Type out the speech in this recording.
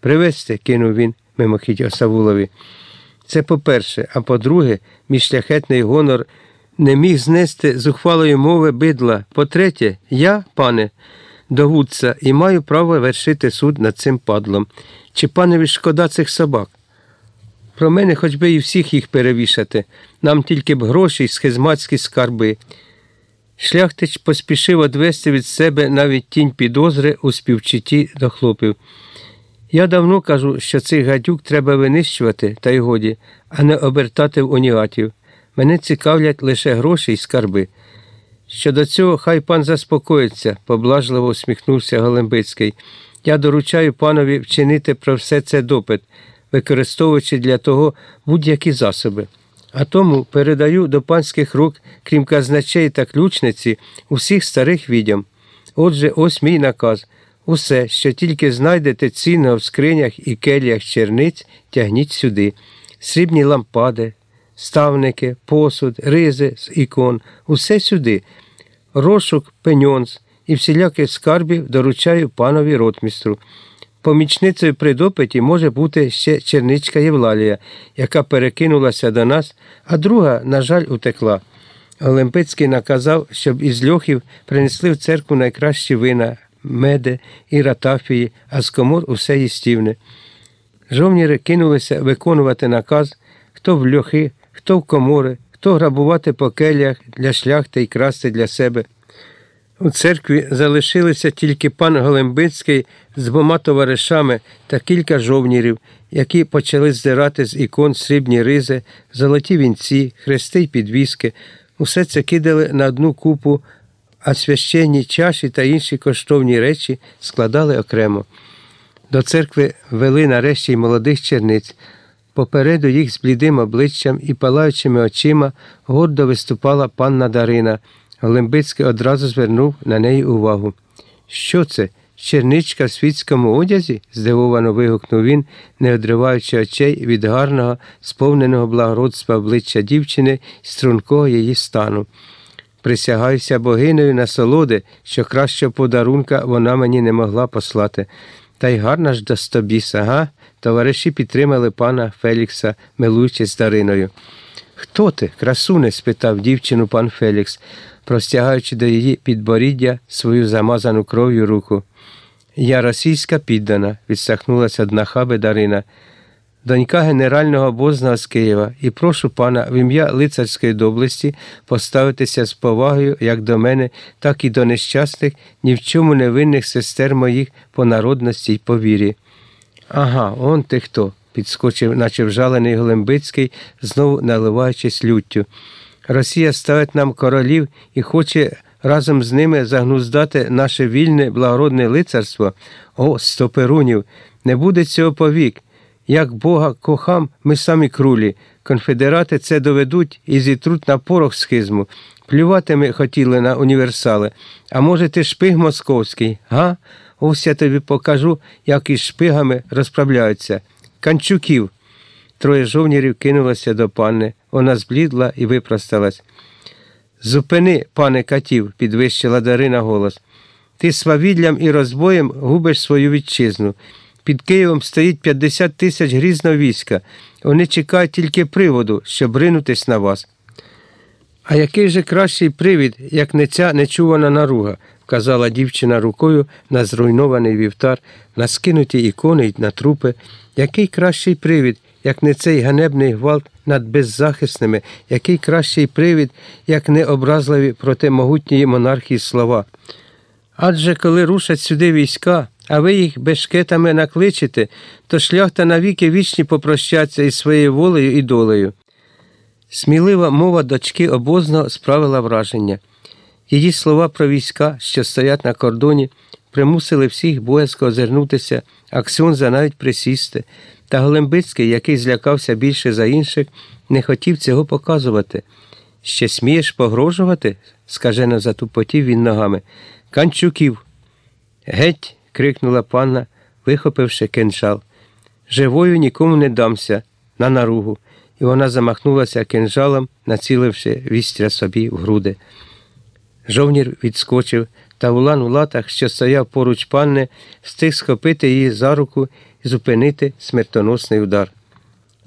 Привезти, кинув він мимохідь Осавулові. Це по-перше, а по-друге, мій шляхетний гонор не міг знести зухвалої мови бидла. По-третє, я, пане, довудця, і маю право вершити суд над цим падлом. Чи панові шкода цих собак? Про мене хоч би і всіх їх перевішати. Нам тільки б гроші й схизматські скарби. Шляхтич поспішив одвести від себе навіть тінь підозри у співчутті до хлопів. Я давно кажу, що цих гадюк треба винищувати, та й годі, а не обертати в унігатів. Мене цікавлять лише гроші й скарби. Щодо цього, хай пан заспокоїться, поблажливо усміхнувся Голембицький. Я доручаю панові вчинити про все це допит, використовуючи для того будь-які засоби. А тому передаю до панських рук, крім казначей та ключниці, усіх старих відьом. Отже, ось мій наказ. Усе, що тільки знайдете цінного в скринях і келіях черниць, тягніть сюди. Срібні лампади, ставники, посуд, ризи з ікон, усе сюди. Розшук, пеньонз і всіляких скарбів доручаю панові ротмістру. Помічницею при допиті може бути ще черничка Євлалія, яка перекинулася до нас, а друга, на жаль, утекла. Олимпицький наказав, щоб із льохів принесли в церкву найкращі вина, меди і ратафії, а з комор усе їстівне. Жовніри кинулися виконувати наказ, хто в льохи, хто в комори, хто грабувати по келях для шляхти і красти для себе. У церкві залишилися тільки пан Голембицький з двома товаришами та кілька жовнірів, які почали здирати з ікон срібні ризи, золоті вінці, хрести й підвіски. Усе це кидали на одну купу, а священні чаші та інші коштовні речі складали окремо. До церкви вели нарешті й молодих черниць. Попереду їх з блідим обличчям і палаючими очима гордо виступала панна Дарина. Голембицький одразу звернув на неї увагу. Що це? Черничка в світському одязі? здивовано вигукнув він, не одриваючи очей від гарного, сповненого благородства обличчя дівчини стрункого її стану. Присягаюся богинею насолоди, що кращого подарунка вона мені не могла послати. Та й гарна ж достобіса, га? Товариші підтримали пана Фелікса, милуючись з Дариною. Хто ти, красуне? спитав дівчину пан Фелікс, простягаючи до її підборіддя свою замазану кров'ю руку. Я російська піддана, відсахнулася одна хаби Дарина. Донька генерального обозного з Києва, і прошу пана в ім'я лицарської доблесті поставитися з повагою як до мене, так і до нещасних, ні в чому не винних сестер моїх по народності й по вірі. Ага, он ти хто, підскочив, наче вжалений Голембицький, знову наливаючись люттю. Росія ставить нам королів і хоче разом з ними загнуздати наше вільне благородне лицарство. О, стоперунів, не буде цього повік. Як Бога кохам, ми самі крулі. Конфедерати це доведуть і зітруть на порох схизму. Плювати ми хотіли на універсали. А може, ти шпиг московський, га? Ось я тобі покажу, як із шпигами розправляються. Канчуків. Троє жовнірів кинулося до панни. Вона зблідла і випросталась. Зупини, пане катів, підвищила Дарина голос. Ти свавіллям і розбоєм губиш свою вітчизну. Під Києвом стоїть 50 тисяч грізного війська. Вони чекають тільки приводу, щоб ринутись на вас. А який же кращий привід, як не ця нечувана наруга, вказала дівчина рукою на зруйнований вівтар, на скинуті ікони й на трупи. Який кращий привід, як не цей ганебний гвалт над беззахисними, який кращий привід, як не образливі проти могутньої монархії слова. Адже коли рушать сюди війська, а ви їх бешкетами накличете, то шляхта навіки вічні попрощаться із своєю волею і долею. Смілива мова дочки обозного справила враження. Її слова про війська, що стоять на кордоні, примусили всіх боязко озирнутися, Аксьонза навіть присісти, та Голембицький, який злякався більше за інших, не хотів цього показувати. Ще смієш погрожувати? скажено затупотів він ногами. Канчуків. Геть. Крикнула панна, вихопивши кинжал. Живою нікому не дамся на наругу, і вона замахнулася кинжалом, націливши вістря собі в груди. Жовнір відскочив, та улан у латах, що стояв поруч панни, встиг схопити її за руку і зупинити смертоносний удар.